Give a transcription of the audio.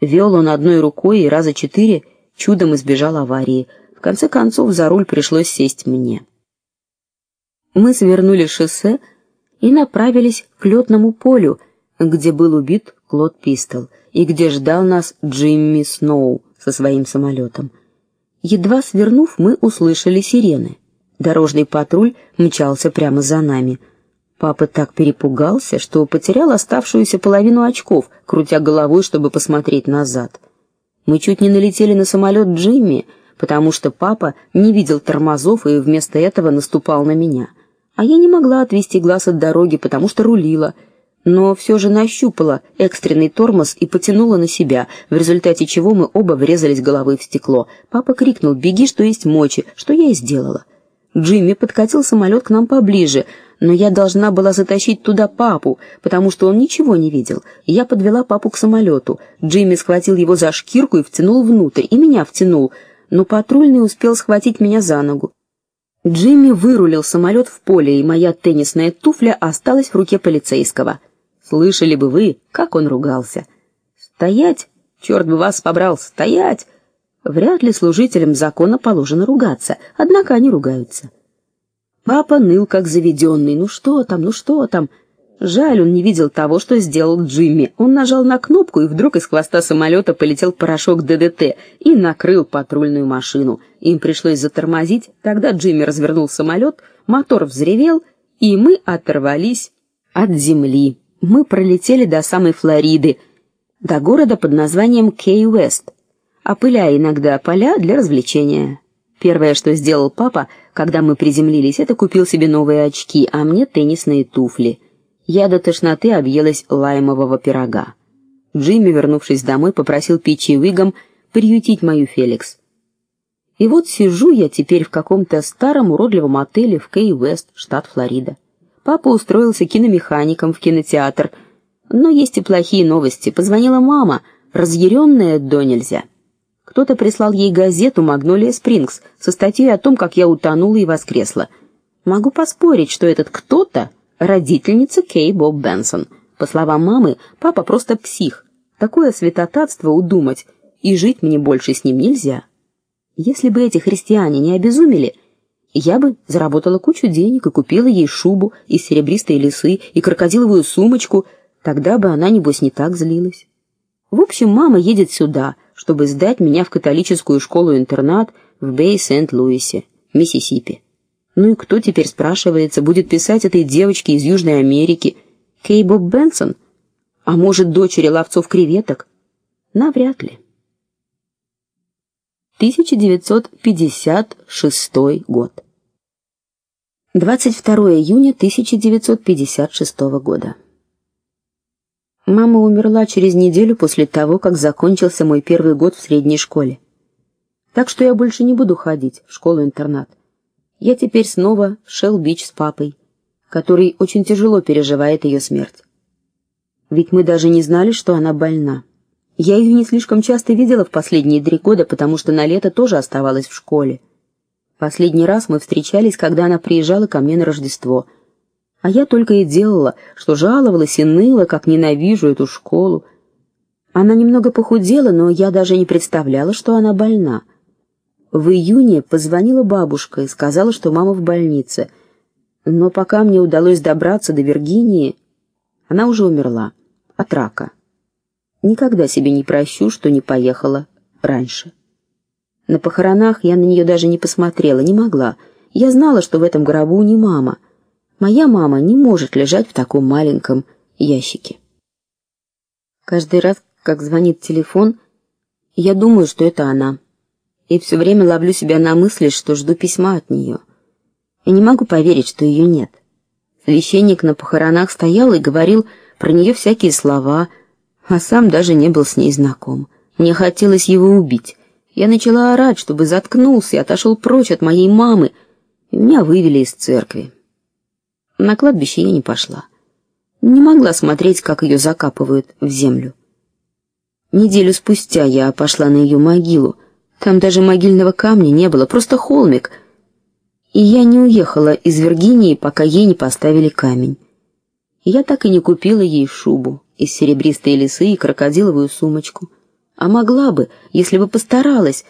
Вел он одной рукой и раза четыре чудом избежал аварии. В конце концов за руль пришлось сесть мне. Мы свернули шоссе и направились к летному полю, где был убит Клод Пистол и где ждал нас Джимми Сноу со своим самолетом. Едва свернув, мы услышали сирены. Дорожный патруль мчался прямо за нами. Папа так перепугался, что потерял оставшуюся половину очков, крутя головой, чтобы посмотреть назад. Мы чуть не налетели на самолет Джимми, потому что папа не видел тормозов и вместо этого наступал на меня. А я не могла отвести глаз от дороги, потому что рулила, но все же нащупала экстренный тормоз и потянула на себя, в результате чего мы оба врезались головой в стекло. Папа крикнул: "Беги, что есть мочи", что я и сделала. Джимми подкатил самолет к нам поближе, но я должна была затащить туда папу, потому что он ничего не видел. Я подвела папу к самолету. Джимми схватил его за шкирку и втянул внутрь, и меня втянул, но патрульный успел схватить меня за ногу. Джимми вырулил самолет в поле, и моя теннисная туфля осталась в руке полицейского. Слышали бы вы, как он ругался. Стоять, черт бы вас побрал, стоять. Вряд ли служителям закона положено ругаться, однако они ругаются. Папа ныл как заведенный. Ну что там, ну что там? Жаль, он не видел того, что сделал Джимми. Он нажал на кнопку, и вдруг из хвоста самолета полетел порошок ДДТ и накрыл патрульную машину. Им пришлось затормозить. Тогда Джимми развернул самолет, мотор взревел, и мы оторвались от земли. Мы пролетели до самой Флориды, до города под названием Кей-Уэст опыляя иногда поля для развлечения. Первое, что сделал папа, когда мы приземлились, это купил себе новые очки, а мне теннисные туфли. Я до тошноты объелась лаймового пирога. Джимми, вернувшись домой, попросил Пичи и Уигом приютить мою Феликс. И вот сижу я теперь в каком-то старом уродливом отеле в Кей-Вест, штат Флорида. Папа устроился киномехаником в кинотеатр. Но есть и плохие новости. Позвонила мама, разъяренная до нельзя. Кто-то прислал ей газету Магнолия Спрингс со статьей о том, как я утонула и воскресла. Могу поспорить, что этот кто-то родительница Кей Боб Бенсон. По словам мамы, папа просто псих. Такое святотатство удумать, и жить мне больше с ним нельзя. Если бы эти христиане не обезумели, я бы заработала кучу денег и купила ей шубу из серебристой лисы и крокодиловую сумочку, тогда бы она небось не так злилась. В общем, мама едет сюда чтобы сдать меня в католическую школу-интернат в Бэй-Сент-Луисе, Миссисипи. Ну и кто теперь спрашивается, будет писать этой девочке из Южной Америки, Кей Боб Бенсон, а может, дочери ловцов креветок? Навряд ли. 1956 год. 22 июня 1956 года. Мама умерла через неделю после того, как закончился мой первый год в средней школе. Так что я больше не буду ходить в школу-интернат. Я теперь снова в Шелл-Бич с папой, который очень тяжело переживает ее смерть. Ведь мы даже не знали, что она больна. Я ее не слишком часто видела в последние три года, потому что на лето тоже оставалась в школе. Последний раз мы встречались, когда она приезжала ко мне на Рождество. А я только и делала, что жаловалась и ныла, как ненавижу эту школу. Она немного похудела, но я даже не представляла, что она больна. В июне позвонила бабушка и сказала, что мама в больнице. Но пока мне удалось добраться до Виргинии, она уже умерла от рака. Никогда себе не прощу, что не поехала раньше. На похоронах я на нее даже не посмотрела, не могла. Я знала, что в этом гробу не мама. Моя мама не может лежать в таком маленьком ящике. Каждый раз, как звонит телефон, я думаю, что это она. И все время ловлю себя на мысли, что жду письма от нее. И не могу поверить, что ее нет. Священник на похоронах стоял и говорил про нее всякие слова, а сам даже не был с ней знаком. Мне хотелось его убить. Я начала орать, чтобы заткнулся и отошел прочь от моей мамы, и меня вывели из церкви. На кладбище я не пошла. Не могла смотреть, как ее закапывают в землю. Неделю спустя я пошла на ее могилу. Там даже могильного камня не было, просто холмик. И я не уехала из Виргинии, пока ей не поставили камень. Я так и не купила ей шубу из серебристой лисы и крокодиловую сумочку. А могла бы, если бы постаралась,